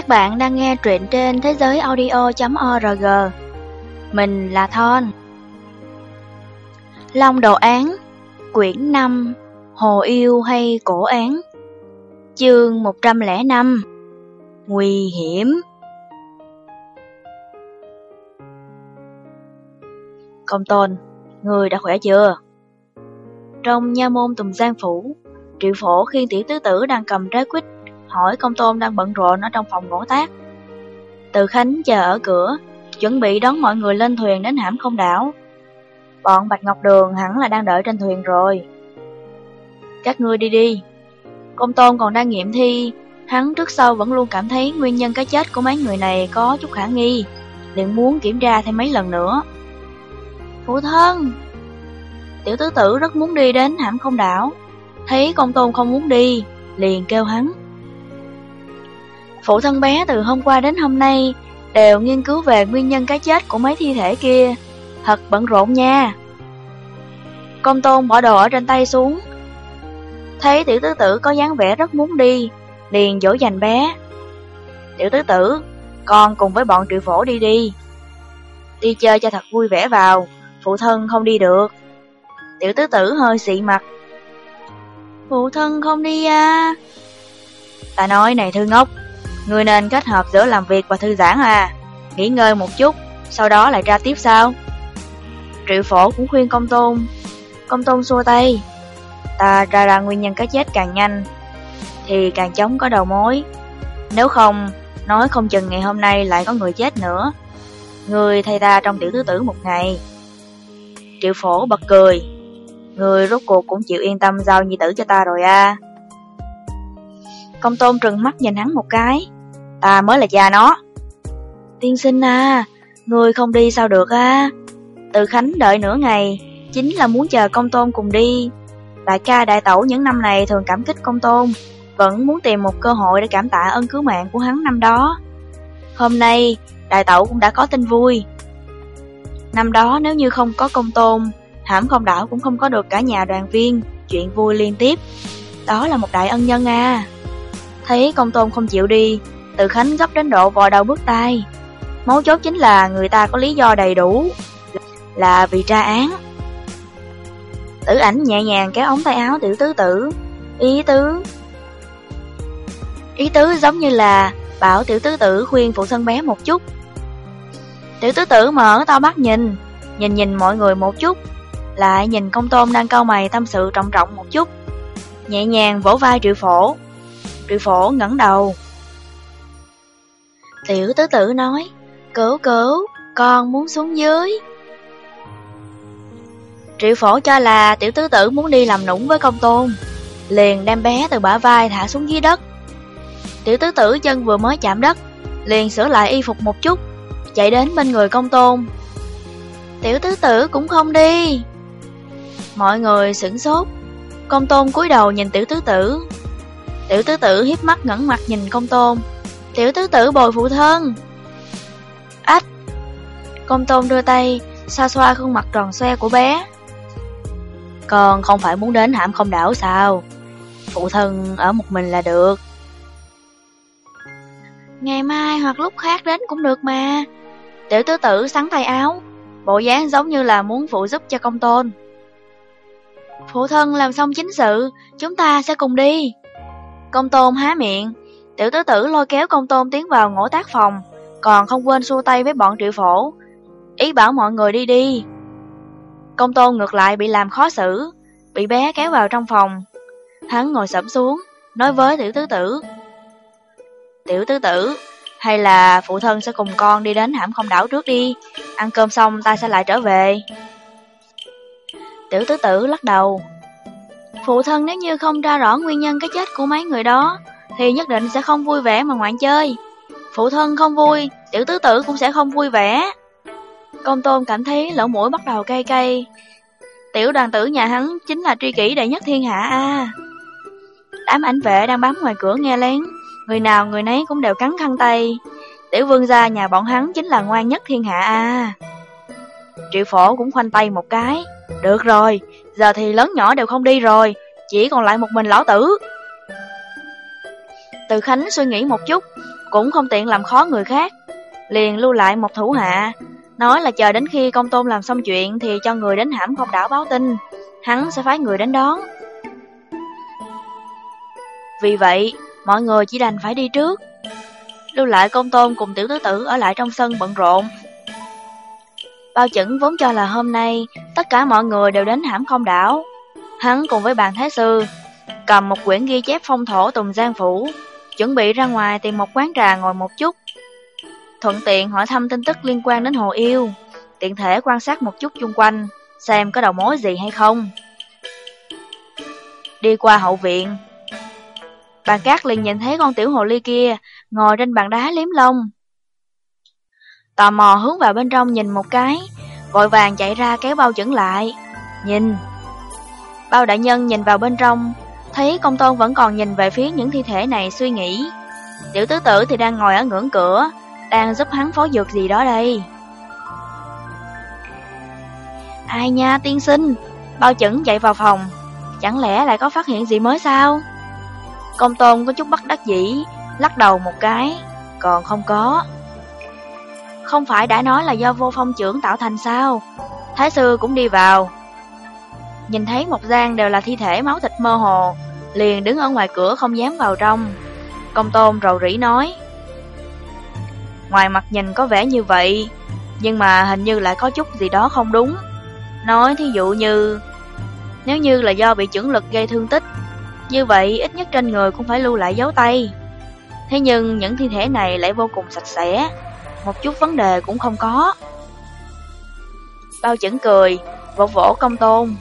Các bạn đang nghe truyện trên thế giới audio.org Mình là Thon. Long Đồ Án Quyển 5 Hồ Yêu hay Cổ Án. Chương 105 Nguy hiểm. Công tôn, người đã khỏe chưa? Trong nha môn Tùng Giang Phủ, triệu phổ khiên tiểu tứ tử đang cầm trái quýt hỏi công tôn đang bận rộn ở trong phòng gỗ tác. Từ Khánh chờ ở cửa, chuẩn bị đón mọi người lên thuyền đến hãm không đảo. Bọn Bạch Ngọc Đường hẳn là đang đợi trên thuyền rồi. Các ngươi đi đi. Công tôn còn đang nghiệm thi, hắn trước sau vẫn luôn cảm thấy nguyên nhân cái chết của mấy người này có chút khả nghi, liền muốn kiểm tra thêm mấy lần nữa. Phụ thân! Tiểu tứ tử rất muốn đi đến hãm không đảo, thấy công tôn không muốn đi, liền kêu hắn. Phụ thân bé từ hôm qua đến hôm nay đều nghiên cứu về nguyên nhân cái chết của mấy thi thể kia. Thật bận rộn nha. Công tôn bỏ đồ ở trên tay xuống. Thấy tiểu tứ tử có dáng vẻ rất muốn đi, liền dỗ dành bé. Tiểu tứ tử, con cùng với bọn triệu phổ đi đi. Đi chơi cho thật vui vẻ vào, phụ thân không đi được. Tiểu tứ tử hơi xị mặt. Phụ thân không đi à? Ta nói này thư ngốc, Người nên kết hợp giữa làm việc và thư giãn à. Nghỉ ngơi một chút, Sau đó lại ra tiếp sao? Triệu phổ cũng khuyên công tôn. Công tôn xua tay. Ta ra ra nguyên nhân cái chết càng nhanh, Thì càng chống có đầu mối. Nếu không, Nói không chừng ngày hôm nay lại có người chết nữa. Người thay ta trong tiểu tứ tử một ngày. Triệu phổ bật cười. Người rốt cuộc cũng chịu yên tâm giao nhi tử cho ta rồi à. Công tôn trừng mắt nhìn hắn một cái. Ta mới là cha nó. Tiên sinh à Người không đi sao được à Từ Khánh đợi nửa ngày, Chính là muốn chờ công tôn cùng đi. Đại ca đại tẩu những năm này thường cảm kích công tôn Vẫn muốn tìm một cơ hội để cảm tạ ân cứu mạng của hắn năm đó. Hôm nay, Đại tẩu cũng đã có tin vui. Năm đó nếu như không có công tôn Hãm không đảo cũng không có được cả nhà đoàn viên, Chuyện vui liên tiếp. Đó là một đại ân nhân à. Thấy công tôn không chịu đi tự Khánh gấp đến độ vò đầu bước tay. Mấu chốt chính là người ta có lý do đầy đủ, Là vì tra án. Tử ảnh nhẹ nhàng kéo ống tay áo tiểu tứ tử. Ý tứ? Ý tứ giống như là Bảo tiểu tứ tử khuyên phụ thân bé một chút. Tiểu tứ tử mở to mắt nhìn Nhìn nhìn mọi người một chút, Lại nhìn công tôn đang cau mày tâm sự trọng trọng một chút. Nhẹ nhàng vỗ vai triệu phổ. Triệu phổ ngẩng đầu. Tiểu tứ tử nói, cứu cứu, con muốn xuống dưới. Triệu phổ cho là tiểu tứ tử muốn đi làm nũng với công tôn, liền đem bé từ bả vai thả xuống dưới đất. Tiểu tứ tử chân vừa mới chạm đất, liền sửa lại y phục một chút, chạy đến bên người công tôn. Tiểu tứ tử cũng không đi. Mọi người sửng sốt, công tôn cúi đầu nhìn tiểu tứ tử, Tiểu tứ tử hiếp mắt ngẩn mặt nhìn công tôn. Tiểu tứ tử bồi phụ thân. Ách! Công tôn đưa tay, Xoa xoa khuôn mặt tròn xoe của bé. Con không phải muốn đến hãm không đảo sao? Phụ thân ở một mình là được. Ngày mai hoặc lúc khác đến cũng được mà. Tiểu tứ tử sắn tay áo. Bộ dáng giống như là muốn phụ giúp cho công tôn. Phụ thân làm xong chính sự, Chúng ta sẽ cùng đi. Công tôn há miệng, tiểu tứ tử lôi kéo công tôn tiến vào ngõ tác phòng, còn không quên xua tay với bọn triệu phổ, ý bảo mọi người đi đi. Công tôn ngược lại bị làm khó xử, bị bé kéo vào trong phòng. Hắn ngồi sẫm xuống, nói với tiểu tứ tử. Tiểu tứ tử, hay là phụ thân sẽ cùng con đi đến hãm không đảo trước đi, ăn cơm xong ta sẽ lại trở về. Tiểu tứ tử lắc đầu, Phụ thân nếu như không ra rõ nguyên nhân cái chết của mấy người đó, thì nhất định sẽ không vui vẻ mà ngoạn chơi. Phụ thân không vui, tiểu tứ tử cũng sẽ không vui vẻ. Công tôn cảm thấy lỗ mũi bắt đầu cay cay. Tiểu đoàn tử nhà hắn chính là tri kỷ đệ nhất thiên hạ a. Đám ảnh vệ đang bám ngoài cửa nghe lén, người nào người nấy cũng đều cắn khăn tay. Tiểu vương gia nhà bọn hắn chính là ngoan nhất thiên hạ a. Triệu phổ cũng khoanh tay một cái. Được rồi, giờ thì lớn nhỏ đều không đi rồi, chỉ còn lại một mình lão tử. Từ Khánh suy nghĩ một chút, cũng không tiện làm khó người khác. Liền lưu lại một thủ hạ, nói là chờ đến khi công tôn làm xong chuyện thì cho người đến hãm không đảo báo tin, hắn sẽ phái người đến đón. Vì vậy, mọi người chỉ đành phải đi trước. Lưu lại công tôn cùng tiểu tứ tử ở lại trong sân bận rộn. Bao chẩn vốn cho là hôm nay tất cả mọi người đều đến hãm không đảo. Hắn cùng với bàn thái sư cầm một quyển ghi chép phong thổ Tùng Giang Phủ, chuẩn bị ra ngoài tìm một quán trà ngồi một chút. Thuận tiện hỏi thăm tin tức liên quan đến Hồ Yêu, tiện thể quan sát một chút chung quanh, xem có đầu mối gì hay không. Đi qua hậu viện, bàn cát liền nhìn thấy con tiểu hồ ly kia ngồi trên bàn đá liếm lông. Tò mò hướng vào bên trong nhìn một cái, vội vàng chạy ra kéo bao chuẩn lại. Nhìn! Bao đại nhân nhìn vào bên trong, thấy công tôn vẫn còn nhìn về phía những thi thể này suy nghĩ. Tiểu tứ tử thì đang ngồi ở ngưỡng cửa, đang giúp hắn phó dược gì đó đây. Ai nha tiên sinh, bao chẩn chạy vào phòng, chẳng lẽ lại có phát hiện gì mới sao? Công tôn có chút bắt đắc dĩ, lắc đầu một cái, còn không có. Không phải đã nói là do vô phong trưởng tạo thành sao? Thái sư cũng đi vào. Nhìn thấy một gian đều là thi thể máu thịt mơ hồ, liền đứng ở ngoài cửa không dám vào trong. Công tôn rầu rĩ nói. Ngoài mặt nhìn có vẻ như vậy, nhưng mà hình như lại có chút gì đó không đúng. Nói thí dụ như, nếu như là do bị trưởng lực gây thương tích, như vậy ít nhất trên người cũng phải lưu lại dấu tay. Thế nhưng những thi thể này lại vô cùng sạch sẽ, một chút vấn đề cũng không có. Bao chẩn cười, vỗ vỗ công tôn.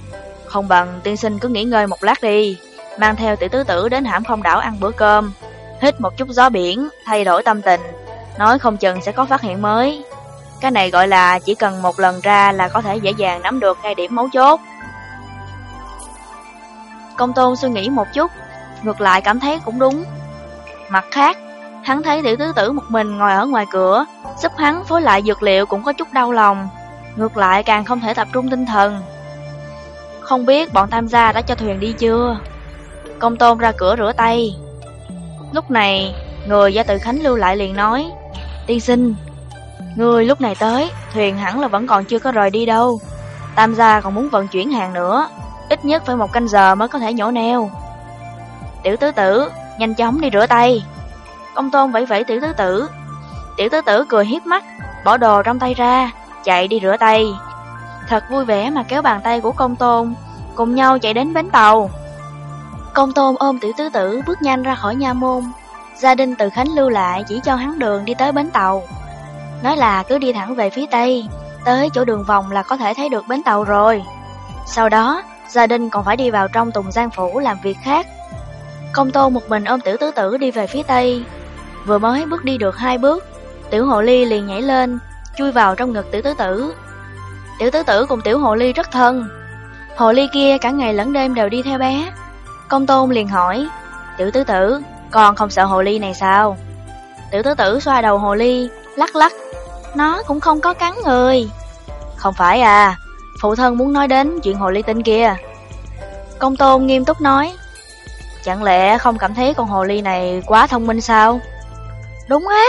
Không bằng tiên sinh cứ nghỉ ngơi một lát đi, mang theo tiểu tứ tử đến hãm không đảo ăn bữa cơm, hít một chút gió biển, thay đổi tâm tình, nói không chừng sẽ có phát hiện mới. Cái này gọi là chỉ cần một lần ra là có thể dễ dàng nắm được ngay điểm mấu chốt. Công tôn suy nghĩ một chút, ngược lại cảm thấy cũng đúng. Mặt khác, hắn thấy tiểu tứ tử một mình ngồi ở ngoài cửa, giúp hắn phối lại dược liệu cũng có chút đau lòng. Ngược lại càng không thể tập trung tinh thần. Không biết bọn tam gia đã cho thuyền đi chưa? Công tôn ra cửa rửa tay. Lúc này, người gia tự Khánh lưu lại liền nói, Tiên sinh, người lúc này tới, thuyền hẳn là vẫn còn chưa có rời đi đâu. Tam gia còn muốn vận chuyển hàng nữa, ít nhất phải một canh giờ mới có thể nhổ neo. Tiểu tứ tử, nhanh chóng đi rửa tay ông tôn vẫy vẫy tiểu tứ tử. Tiểu tứ tử cười hiếp mắt, bỏ đồ trong tay ra, chạy đi rửa tay. Thật vui vẻ mà kéo bàn tay của công tôn, cùng nhau chạy đến bến tàu. Công tôn ôm tiểu tứ tử bước nhanh ra khỏi nhà môn. Gia đình từ Khánh lưu lại chỉ cho hắn đường đi tới bến tàu. Nói là cứ đi thẳng về phía tây, tới chỗ đường vòng là có thể thấy được bến tàu rồi. Sau đó, gia đình còn phải đi vào trong Tùng Giang Phủ làm việc khác. Công tôn một mình ôm tiểu tứ tử đi về phía tây. Vừa mới bước đi được hai bước, tiểu hồ ly liền nhảy lên, chui vào trong ngực tiểu tứ tử. Tiểu tứ tử cùng tiểu hồ ly rất thân. Hồ ly kia cả ngày lẫn đêm đều đi theo bé. Công tôn liền hỏi, tiểu tứ tử, con không sợ hồ ly này sao? Tiểu tứ tử xoa đầu hồ ly, lắc lắc, nó cũng không có cắn người. Không phải à, phụ thân muốn nói đến chuyện hồ ly tinh kia. Công tôn nghiêm túc nói, chẳng lẽ không cảm thấy con hồ ly này quá thông minh sao? Đúng á,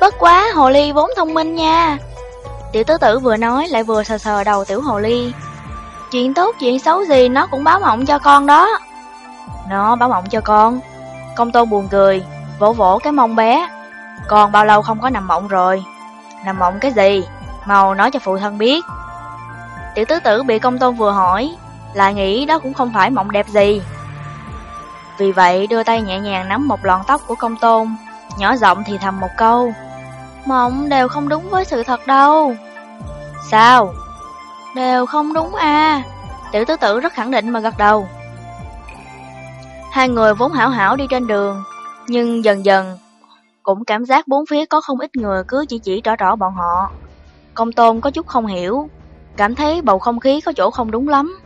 bất quá hồ ly vốn thông minh nha. Tiểu tứ tử vừa nói lại vừa sờ sờ đầu tiểu hồ ly. Chuyện tốt chuyện xấu gì nó cũng báo mộng cho con đó. Nó báo mộng cho con. Công tôn buồn cười, vỗ vỗ cái mông bé. Con bao lâu không có nằm mộng rồi? Nằm mộng cái gì? Mau nói cho phụ thân biết. Tiểu tứ tử bị công tôn vừa hỏi, lại nghĩ đó cũng không phải mộng đẹp gì. Vì vậy đưa tay nhẹ nhàng nắm một lọn tóc của công tôn, nhỏ giọng thì thầm một câu. Mộng đều không đúng với sự thật đâu. Sao? Đều không đúng à. Tiểu tứ tử rất khẳng định mà gật đầu. Hai người vốn hảo hảo đi trên đường, nhưng dần dần cũng cảm giác bốn phía có không ít người cứ chỉ chỉ rõ rõ bọn họ. Công tôn có chút không hiểu, cảm thấy bầu không khí có chỗ không đúng lắm,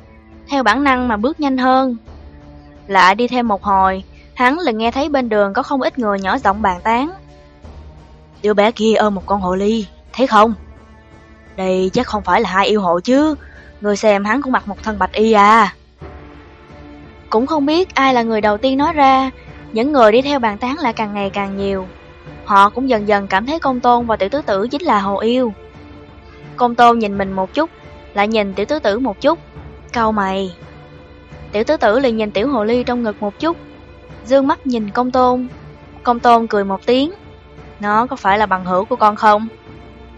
theo bản năng mà bước nhanh hơn. Lại đi thêm một hồi, hắn là nghe thấy bên đường có không ít người nhỏ giọng bàn tán. Đứa bé kia ôm một con hồ ly, thấy không? Đây chắc không phải là hai yêu hộ chứ, người xem hắn cũng mặc một thân bạch y à. Cũng không biết ai là người đầu tiên nói ra, những người đi theo bàn tán lại càng ngày càng nhiều. Họ cũng dần dần cảm thấy công tôn và tiểu tứ tử chính là hồ yêu. Công tôn nhìn mình một chút, lại nhìn tiểu tứ tử một chút, cau mày. Tiểu tứ tử liền nhìn tiểu hồ ly trong ngực một chút, dương mắt nhìn công tôn. Công tôn cười một tiếng, nó có phải là bằng hữu của con không?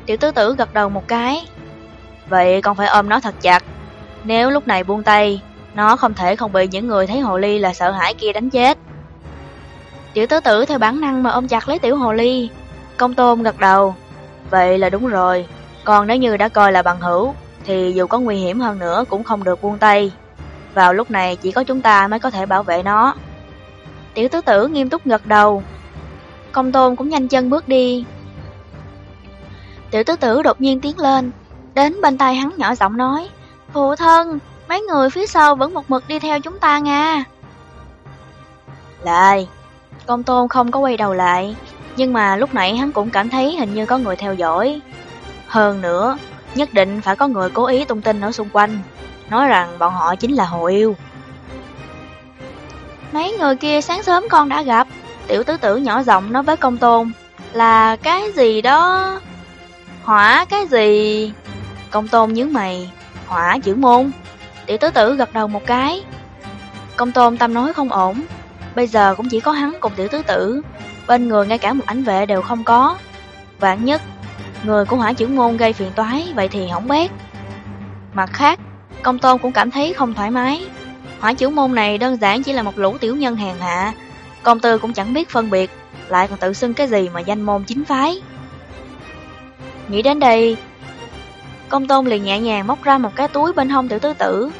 Tiểu tứ tử gật đầu một cái. Vậy con phải ôm nó thật chặt. Nếu lúc này buông tay, nó không thể không bị những người thấy hồ ly là sợ hãi kia đánh chết. Tiểu tứ tử theo bản năng mà ôm chặt lấy tiểu hồ ly. Công tôn gật đầu. Vậy là đúng rồi. Còn nếu như đã coi là bằng hữu, thì dù có nguy hiểm hơn nữa cũng không được buông tay. Vào lúc này chỉ có chúng ta mới có thể bảo vệ nó. Tiểu tứ tử nghiêm túc gật đầu. Công tôn cũng nhanh chân bước đi. Tiểu tứ tử đột nhiên tiến lên, đến bên tay hắn nhỏ giọng nói, Phụ thân, mấy người phía sau vẫn một mực đi theo chúng ta nha. Lại, công tôn không có quay đầu lại, nhưng mà lúc nãy hắn cũng cảm thấy hình như có người theo dõi. Hơn nữa, nhất định phải có người cố ý tung tin ở xung quanh, nói rằng bọn họ chính là hồ yêu. Mấy người kia sáng sớm con đã gặp, tiểu tứ tử nhỏ giọng nói với công tôn, là cái gì đó... Hỏa cái gì? Công tôn nhớ mày, hỏa chữ môn. Tiểu tứ tử gật đầu một cái. Công tôn tâm nói không ổn, bây giờ cũng chỉ có hắn cùng tiểu tứ tử, bên người ngay cả một ánh vệ đều không có. Vạn nhất, người của hỏa chữ môn gây phiền toái, vậy thì hỏng bét. Mặt khác, công tôn cũng cảm thấy không thoải mái. Hỏa chữ môn này đơn giản chỉ là một lũ tiểu nhân hèn hạ, công tư cũng chẳng biết phân biệt, lại còn tự xưng cái gì mà danh môn chính phái. Nghĩ đến đây, công tôn liền nhẹ nhàng móc ra một cái túi bên hông tiểu tứ tử.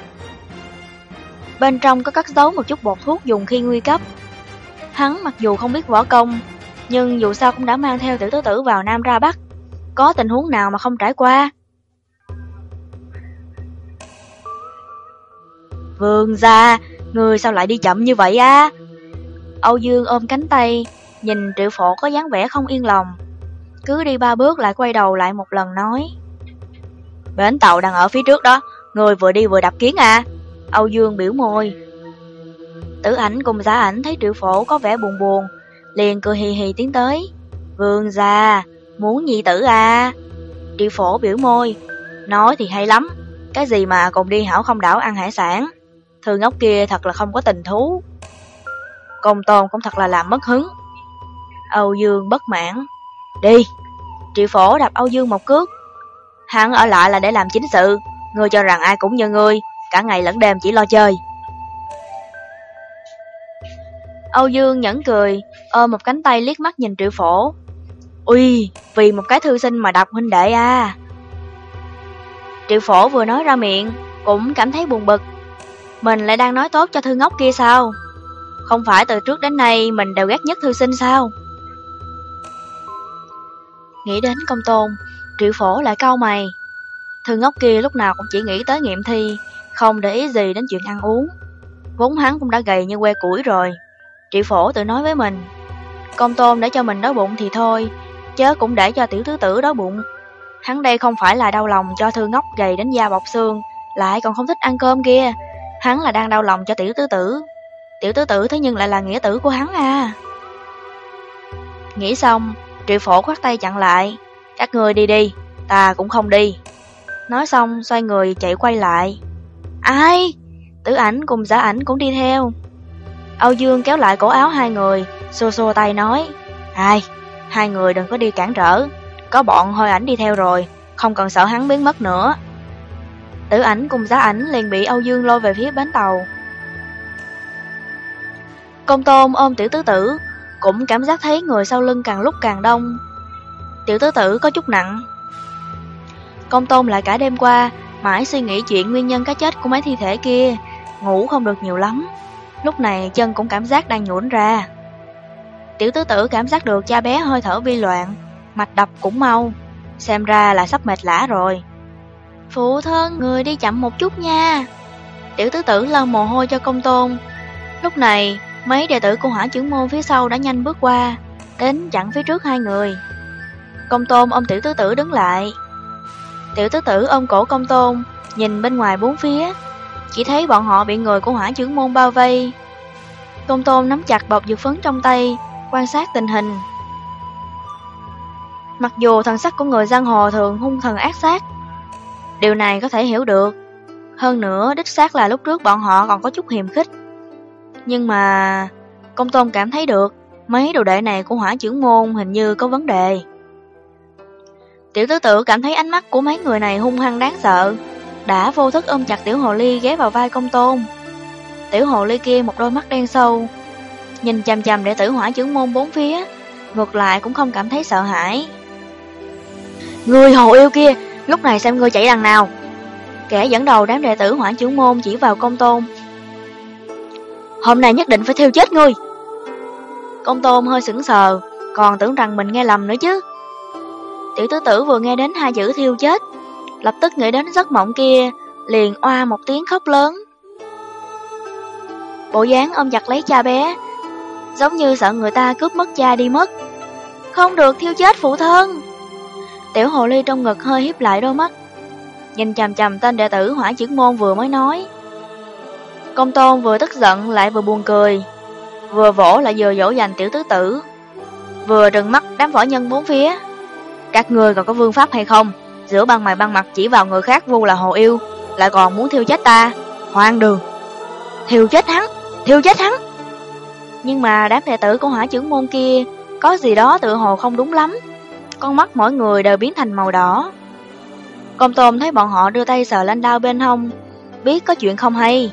Bên trong có cất giấu một chút bột thuốc dùng khi nguy cấp. Hắn mặc dù không biết võ công, nhưng dù sao cũng đã mang theo tiểu tứ tử vào Nam ra Bắc. Có tình huống nào mà không trải qua. Vương gia, người sao lại đi chậm như vậy á? Âu Dương ôm cánh tay, nhìn triệu phổ có dáng vẻ không yên lòng. Cứ đi ba bước lại quay đầu lại một lần nói. Bến tàu đang ở phía trước đó, người vừa đi vừa đập kiến à? Âu Dương biểu môi. Tử ảnh cùng giả ảnh thấy triệu phổ có vẻ buồn buồn, liền cười hì hì tiến tới. Vương gia, muốn nhị tử à? Triệu phổ biểu môi, nói thì hay lắm, cái gì mà cùng đi hảo không đảo ăn hải sản. Thư ngốc kia thật là không có tình thú. Công tôn cũng thật là làm mất hứng. Âu Dương bất mãn. Đi! Triệu phổ đập Âu Dương một cước. Hắn ở lại là để làm chính sự. Ngươi cho rằng ai cũng như ngươi, cả ngày lẫn đêm chỉ lo chơi. Âu Dương nhẫn cười, ôm một cánh tay liếc mắt nhìn triệu phổ. Ui, vì một cái thư sinh mà đọc huynh đệ à. Triệu phổ vừa nói ra miệng, cũng cảm thấy buồn bực. Mình lại đang nói tốt cho thư ngốc kia sao? Không phải từ trước đến nay mình đều ghét nhất thư sinh sao? Nghĩ đến công tôn, triệu phổ lại cau mày. Thư ngốc kia lúc nào cũng chỉ nghĩ tới nghiệm thi, không để ý gì đến chuyện ăn uống. Vốn hắn cũng đã gầy như que củi rồi. Triệu phổ tự nói với mình, công tôn để cho mình đói bụng thì thôi, chớ cũng để cho tiểu tứ tử đói bụng. Hắn đây không phải là đau lòng cho thư ngốc gầy đến da bọc xương, lại còn không thích ăn cơm kia. Hắn là đang đau lòng cho tiểu tứ tử. Tiểu tứ tử thế nhưng lại là nghĩa tử của hắn à. Nghĩ xong, triệu phổ khoát tay chặn lại. Các người đi đi, ta cũng không đi. Nói xong, xoay người chạy quay lại. Ai? Tử ảnh cùng giả ảnh cũng đi theo. Âu Dương kéo lại cổ áo hai người, xô xô tay nói. Ai? Hai người đừng có đi cản trở. Có bọn hôi ảnh đi theo rồi, không cần sợ hắn biến mất nữa. Tử ảnh cùng giá ảnh liền bị Âu Dương lôi về phía bến tàu. Công tôn ôm tiểu tứ tử, cũng cảm giác thấy người sau lưng càng lúc càng đông. Tiểu tứ tử có chút nặng. Công tôn lại cả đêm qua, mãi suy nghĩ chuyện nguyên nhân cái chết của mấy thi thể kia, ngủ không được nhiều lắm. Lúc này chân cũng cảm giác đang nhũn ra. Tiểu tứ tử cảm giác được cha bé hơi thở vi loạn, mạch đập cũng mau, xem ra là sắp mệt lã rồi. Phụ thân, người đi chậm một chút nha. Tiểu tứ tử lau mồ hôi cho công tôn. Lúc này, mấy đệ tử của hỏa trưởng môn phía sau đã nhanh bước qua, đến chặn phía trước hai người. Công tôn ôm tiểu tứ tử đứng lại. Tiểu tứ tử ôm cổ công tôn, nhìn bên ngoài bốn phía, chỉ thấy bọn họ bị người của hỏa trưởng môn bao vây. Công tôn nắm chặt bọc dược phấn trong tay, quan sát tình hình. Mặc dù thần sắc của người giang hồ thường hung thần ác sát, điều này có thể hiểu được. Hơn nữa, đích xác là lúc trước bọn họ còn có chút hiềm khích. Nhưng mà... Công tôn cảm thấy được, mấy đồ đệ này của hỏa trưởng môn hình như có vấn đề. Tiểu tứ tử cảm thấy ánh mắt của mấy người này hung hăng đáng sợ, đã vô thức ôm chặt tiểu hồ ly ghé vào vai công tôn. Tiểu hồ ly kia một đôi mắt đen sâu, nhìn chằm chằm để tử hỏa trưởng môn bốn phía, ngược lại cũng không cảm thấy sợ hãi. Người hồ yêu kia, lúc này xem ngươi chạy đằng nào. Kẻ dẫn đầu đám đệ tử hoãn trưởng môn chỉ vào công tôn. Hôm nay nhất định phải thiêu chết ngươi. Công tôn hơi sững sờ, còn tưởng rằng mình nghe lầm nữa chứ. Tiểu tứ tử vừa nghe đến hai chữ thiêu chết, lập tức nghĩ đến giấc mộng kia, liền oa một tiếng khóc lớn. Bộ dáng ôm chặt lấy cha bé, giống như sợ người ta cướp mất cha đi mất. Không được thiêu chết phụ thân. Tiểu hồ ly trong ngực hơi hiếp lại đôi mắt, nhìn chằm chằm tên đệ tử hỏa chữ môn vừa mới nói. Công tôn vừa tức giận lại vừa buồn cười, vừa vỗ lại vừa dỗ dành tiểu tứ tử, vừa trừng mắt đám võ nhân bốn phía. Các người còn có vương pháp hay không? Giữa băng mày băng mặt chỉ vào người khác vu là hồ yêu, lại còn muốn thiêu chết ta. Hoang đường. Thiêu chết hắn, thiêu chết hắn. Nhưng mà đám đệ tử của hỏa trưởng môn kia có gì đó tự hồ không đúng lắm. Con mắt mỗi người đều biến thành màu đỏ. Công tôm thấy bọn họ đưa tay sờ lên đao bên hông, biết có chuyện không hay.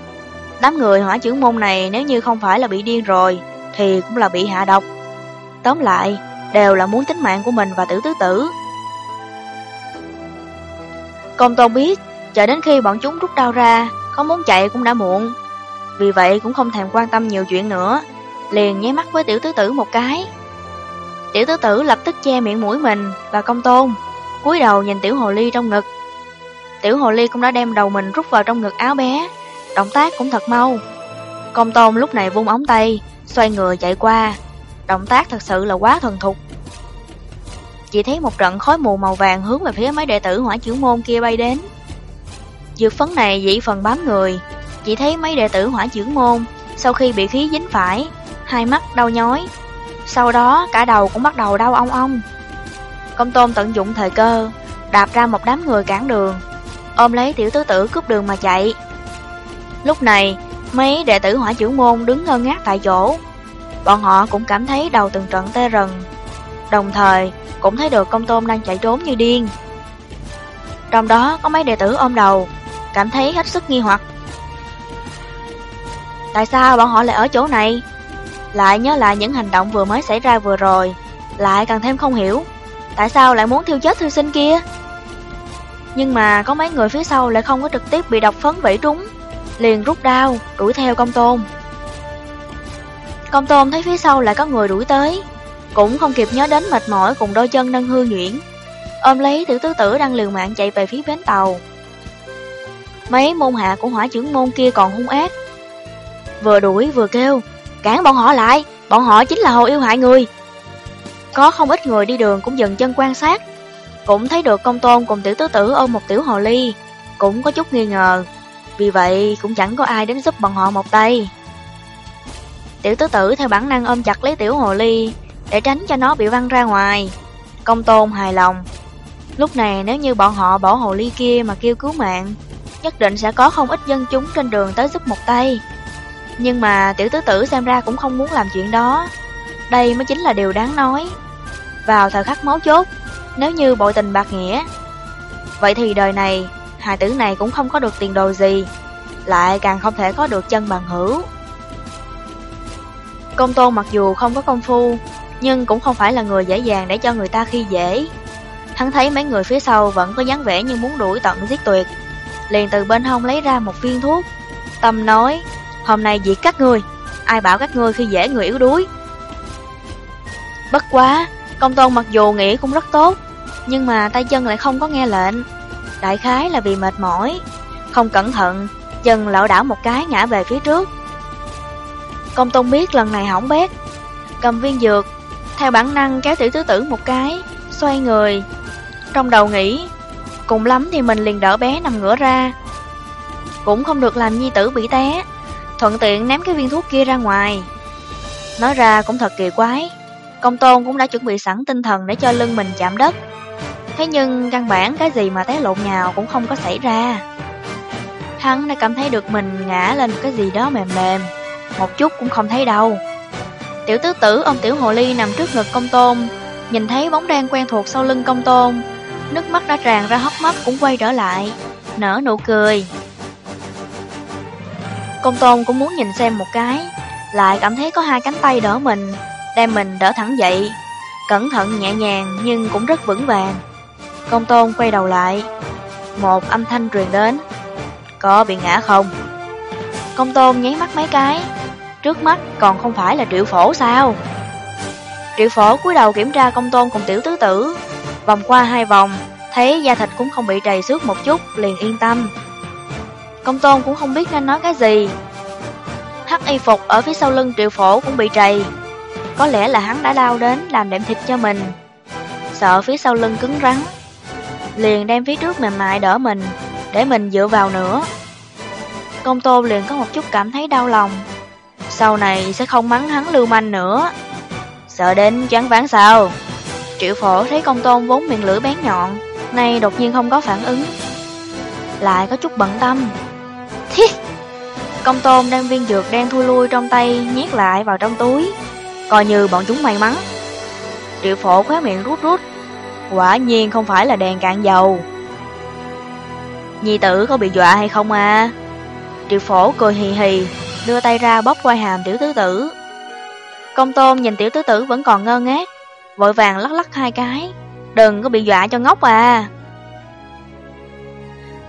Đám người hỏa trưởng môn này nếu như không phải là bị điên rồi, thì cũng là bị hạ độc. Tóm lại, đều là muốn tính mạng của mình và tử tứ tử. Công tôn biết, chờ đến khi bọn chúng rút đau ra, không muốn chạy cũng đã muộn. Vì vậy cũng không thèm quan tâm nhiều chuyện nữa, liền nháy mắt với tiểu tứ tử một cái. Tiểu tứ tử lập tức che miệng mũi mình và công tôn, cúi đầu nhìn tiểu hồ ly trong ngực. Tiểu hồ ly cũng đã đem đầu mình rút vào trong ngực áo bé, động tác cũng thật mau. Công tôn lúc này vung ống tay, xoay người chạy qua, động tác thật sự là quá thuần thục. Chỉ thấy một trận khói mù màu vàng hướng về phía mấy đệ tử hỏa chữ môn kia bay đến. Dược phấn này dị phần bám người, chỉ thấy mấy đệ tử hỏa chữ môn sau khi bị khí dính phải, hai mắt đau nhói. Sau đó cả đầu cũng bắt đầu đau ong ong. Công tôn tận dụng thời cơ, đạp ra một đám người cản đường, ôm lấy tiểu tứ tử cướp đường mà chạy. Lúc này, mấy đệ tử hỏa trưởng môn đứng ngơ ngác tại chỗ, bọn họ cũng cảm thấy đầu từng trận tê rần. Đồng thời, cũng thấy được công tôn đang chạy trốn như điên. Trong đó có mấy đệ tử ôm đầu, cảm thấy hết sức nghi hoặc. Tại sao bọn họ lại ở chỗ này? Lại nhớ lại những hành động vừa mới xảy ra vừa rồi, lại càng thêm không hiểu. Tại sao lại muốn thiêu chết thư sinh kia? Nhưng mà có mấy người phía sau lại không có trực tiếp bị độc phấn vẫy trúng, liền rút đao, đuổi theo công tôn. Công tôn thấy phía sau lại có người đuổi tới, cũng không kịp nhớ đến mệt mỏi cùng đôi chân đang hư nhuyễn, ôm lấy tiểu tứ tử đang liều mạng chạy về phía bến tàu. Mấy môn hạ của hỏa trưởng môn kia còn hung ác, vừa đuổi vừa kêu, cản bọn họ lại, bọn họ chính là hồ yêu hại người. Có không ít người đi đường cũng dừng chân quan sát, cũng thấy được công tôn cùng tiểu tứ tử ôm một tiểu hồ ly, cũng có chút nghi ngờ, vì vậy cũng chẳng có ai đến giúp bọn họ một tay. Tiểu tứ tử theo bản năng ôm chặt lấy tiểu hồ ly để tránh cho nó bị văng ra ngoài. Công tôn hài lòng. Lúc này nếu như bọn họ bỏ hồ ly kia mà kêu cứu mạng, nhất định sẽ có không ít dân chúng trên đường tới giúp một tay. Nhưng mà tiểu tứ tử xem ra cũng không muốn làm chuyện đó. Đây mới chính là điều đáng nói. Vào thời khắc máu chốt, nếu như bội tình bạc nghĩa, vậy thì đời này, hài tử này cũng không có được tiền đồ gì, lại càng không thể có được chân bằng hữu. Công tôn mặc dù không có công phu, nhưng cũng không phải là người dễ dàng để cho người ta khi dễ. Hắn thấy mấy người phía sau vẫn có dáng vẻ như muốn đuổi tận giết tuyệt, liền từ bên hông lấy ra một viên thuốc. Tâm nói, hôm nay diệt các ngươi, ai bảo các ngươi khi dễ người yếu đuối. Bất quá, công tôn mặc dù nghĩ cũng rất tốt, nhưng mà tay chân lại không có nghe lệnh. Đại khái là vì mệt mỏi, không cẩn thận, chân lảo đảo một cái ngã về phía trước. Công tôn biết lần này hỏng bét, cầm viên dược, theo bản năng kéo tiểu tứ tử một cái, xoay người. Trong đầu nghĩ, cùng lắm thì mình liền đỡ bé nằm ngửa ra. Cũng không được làm nhi tử bị té, thuận tiện ném cái viên thuốc kia ra ngoài, Nói ra cũng thật kỳ quái, công tôn cũng đã chuẩn bị sẵn tinh thần để cho lưng mình chạm đất. Thế nhưng căn bản cái gì mà té lộn nhào cũng không có xảy ra. Hắn đã cảm thấy được mình ngã lên cái gì đó mềm mềm, một chút cũng không thấy đâu. Tiểu tứ tử ông tiểu hồ ly nằm trước ngực công tôn, nhìn thấy bóng đen quen thuộc sau lưng công tôn, nước mắt đã tràn ra hốc mắt cũng quay trở lại, nở nụ cười. Công tôn cũng muốn nhìn xem một cái, lại cảm thấy có hai cánh tay đỡ mình, đem mình đỡ thẳng dậy, cẩn thận nhẹ nhàng nhưng cũng rất vững vàng. Công tôn quay đầu lại, một âm thanh truyền đến, có bị ngã không? Công tôn nháy mắt mấy cái, trước mắt còn không phải là triệu phổ sao? Triệu phổ cúi đầu kiểm tra công tôn cùng tiểu tứ tử, vòng qua hai vòng, thấy da thịt cũng không bị trầy xước một chút, liền yên tâm. Công tôn cũng không biết nên nói cái gì. Hắc y phục ở phía sau lưng triệu phổ cũng bị trầy. Có lẽ là hắn đã đau đến làm đệm thịt cho mình. Sợ phía sau lưng cứng rắn. Liền đem phía trước mềm mại đỡ mình, để mình dựa vào nữa. Công tôn liền có một chút cảm thấy đau lòng. Sau này sẽ không mắng hắn lưu manh nữa. Sợ đến chán ván sao? Triệu phổ thấy công tôn vốn miệng lưỡi bén nhọn, nay đột nhiên không có phản ứng. Lại có chút bận tâm. Hi! Công tôm đem viên dược đang thui lui trong tay nhét lại vào trong túi, coi như bọn chúng may mắn. Triệu phổ khóe miệng rút rút, quả nhiên không phải là đèn cạn dầu. Nhi tử có bị dọa hay không à? Triệu phổ cười hì hì, đưa tay ra bóp quai hàm tiểu tứ tử. Công tôm nhìn tiểu tứ tử vẫn còn ngơ ngác, vội vàng lắc lắc hai cái, đừng có bị dọa cho ngốc à.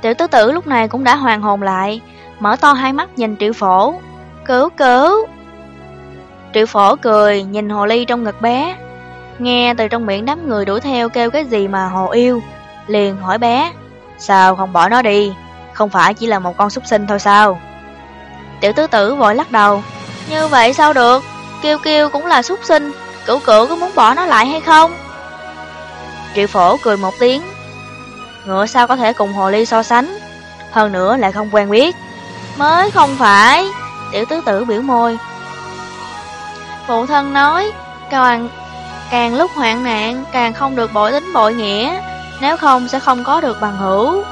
Tiểu tứ tử lúc này cũng đã hoàn hồn lại, mở to hai mắt nhìn triệu phổ, cứu cứu. Triệu phổ cười, nhìn hồ ly trong ngực bé, nghe từ trong miệng đám người đuổi theo kêu cái gì mà hồ yêu, liền hỏi bé, sao không bỏ nó đi, không phải chỉ là một con súc sinh thôi sao? Tiểu tứ tử vội lắc đầu, như vậy sao được, kêu kêu cũng là súc sinh, cửu cửu có muốn bỏ nó lại hay không? Triệu phổ cười một tiếng, ngựa sao có thể cùng hồ ly so sánh, hơn nữa lại không quen biết. Mới không phải, tiểu tứ tử biểu môi. Phụ thân nói, càng, càng lúc hoạn nạn, càng không được bội tính bội nghĩa, nếu không sẽ không có được bằng hữu.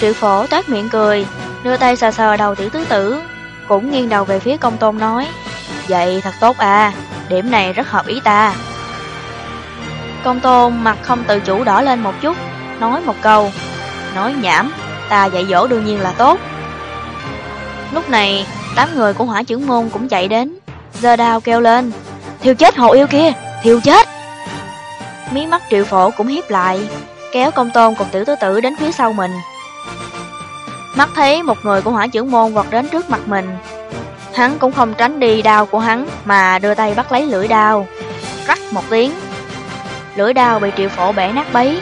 Triệu phổ toát miệng cười, đưa tay sờ sờ đầu tiểu tứ tử, cũng nghiêng đầu về phía công tôn nói, vậy thật tốt à, điểm này rất hợp ý ta. Công tôn mặt không tự chủ đỏ lên một chút, nói một câu, nói nhảm, ta dạy dỗ đương nhiên là tốt. Lúc này, đám người của hỏa trưởng môn cũng chạy đến, giơ đao kêu lên, thiêu chết hồ yêu kia, thiêu chết. Mí mắt triệu phổ cũng hiếp lại, kéo công tôn cùng tiểu tứ tử đến phía sau mình. Mắt thấy một người của hỏa trưởng môn vọt đến trước mặt mình, hắn cũng không tránh đi đao của hắn mà đưa tay bắt lấy lưỡi đao. Rắc một tiếng, lưỡi đao bị triệu phổ bẻ nát bấy.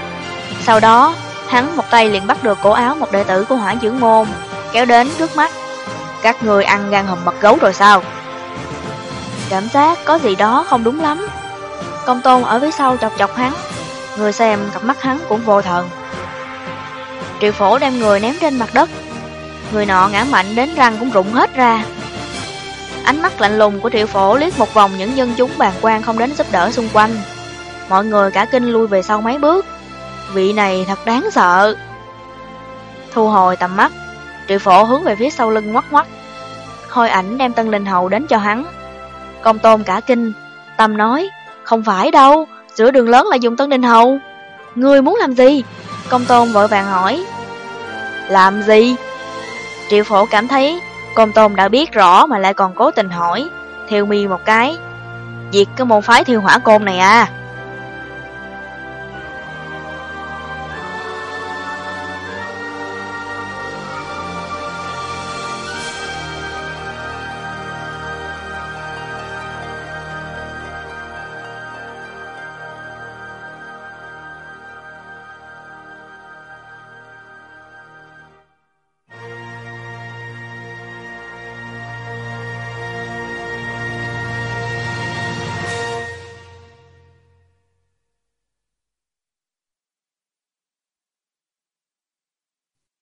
Sau đó, hắn một tay liền bắt được cổ áo một đệ tử của hỏa trưởng môn, kéo đến trước mắt. Các người ăn gan hầm mật gấu rồi sao? Cảm giác có gì đó không đúng lắm. Công tôn ở phía sau chọc chọc hắn, người xem cặp mắt hắn cũng vô thần. Triệu phổ đem người ném trên mặt đất, người nọ ngã mạnh đến răng cũng rụng hết ra. Ánh mắt lạnh lùng của triệu phổ liếc một vòng những dân chúng bàn quan không đến giúp đỡ xung quanh. Mọi người cả kinh lui về sau mấy bước. Vị này thật đáng sợ. Thu hồi tầm mắt, triệu phổ hướng về phía sau lưng ngoắt ngoắt. Hôi ảnh đem tân linh hầu đến cho hắn. Công tôn cả kinh, tâm nói, không phải đâu, giữa đường lớn là dùng tân linh hầu. Người muốn làm gì? Công tôn vội vàng hỏi. Làm gì? Triệu phổ cảm thấy Công tôn đã biết rõ mà lại còn cố tình hỏi Thiêu mi một cái Diệt cái môn phái thiêu hỏa côn này à